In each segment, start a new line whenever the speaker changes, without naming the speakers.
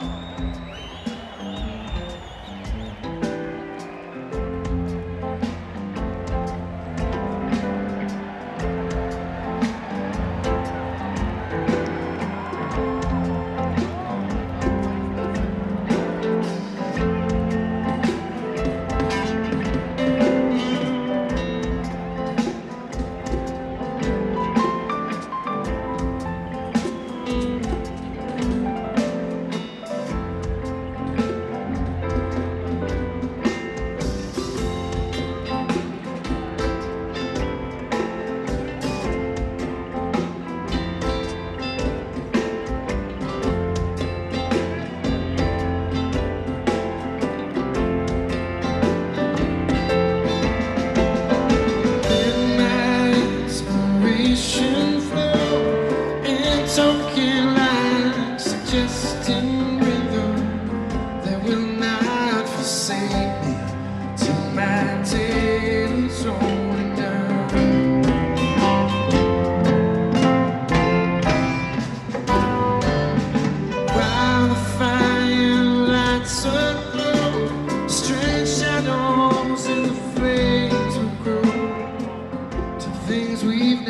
Música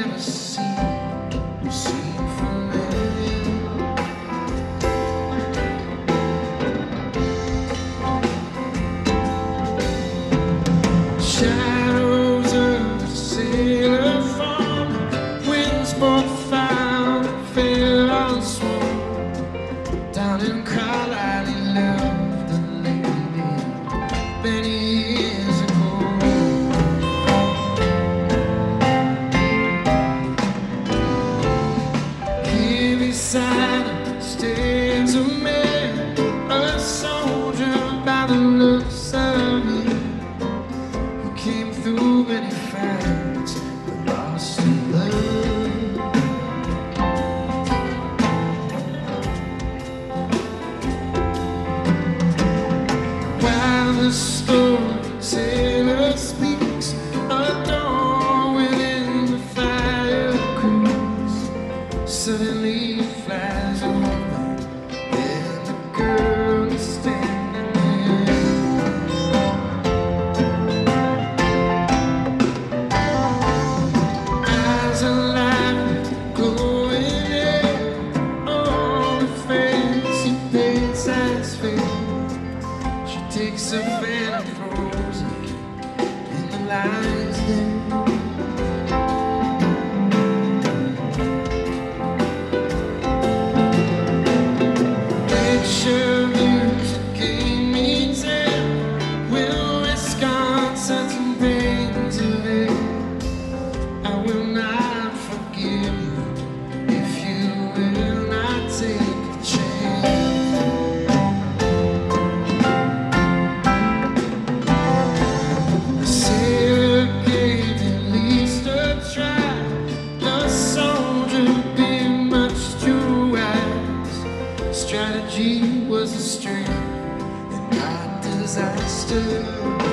never. just wasted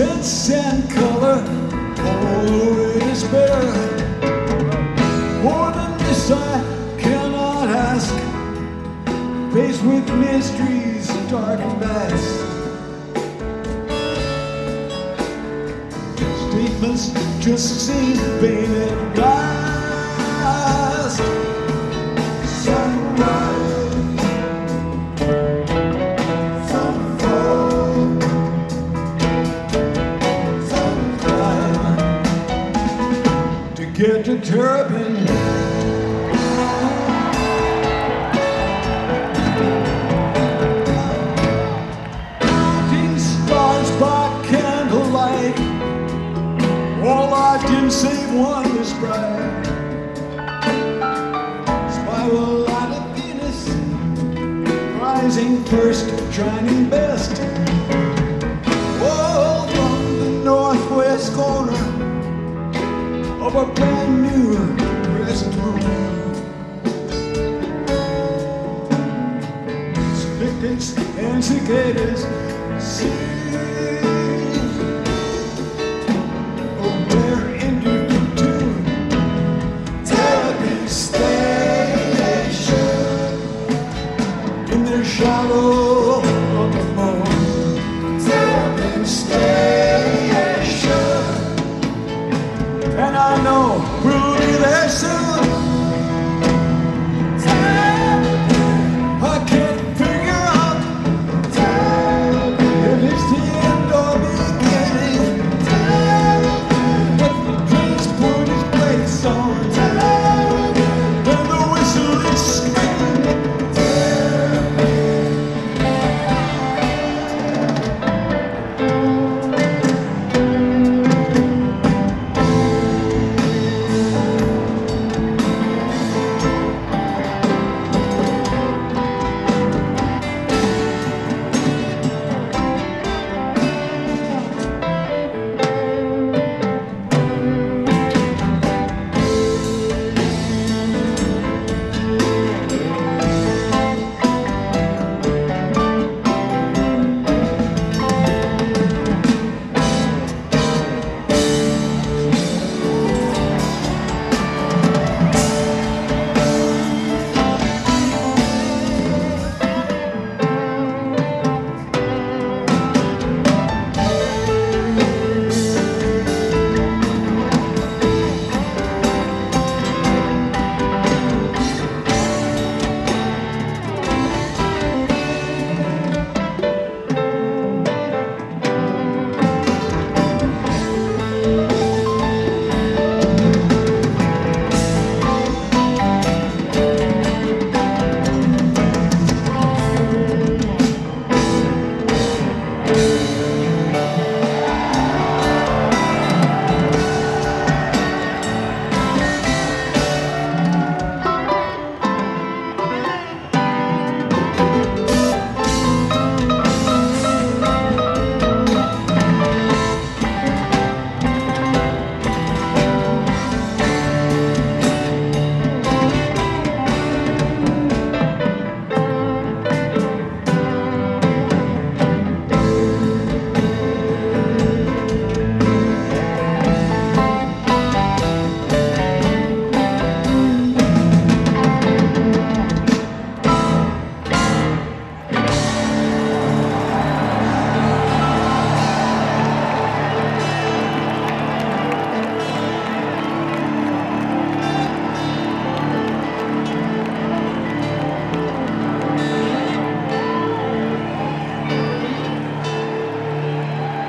sense and color, oh, is better. More than this I cannot ask. Faced with mysteries dark and vast. Statements just seem vain at last. Get. Counting stars by candlelight, all I dim save one is bright. Spiral out of Venus, rising first, shining best. Oh, from the northwest corner of a brand moon. And cicadas sing.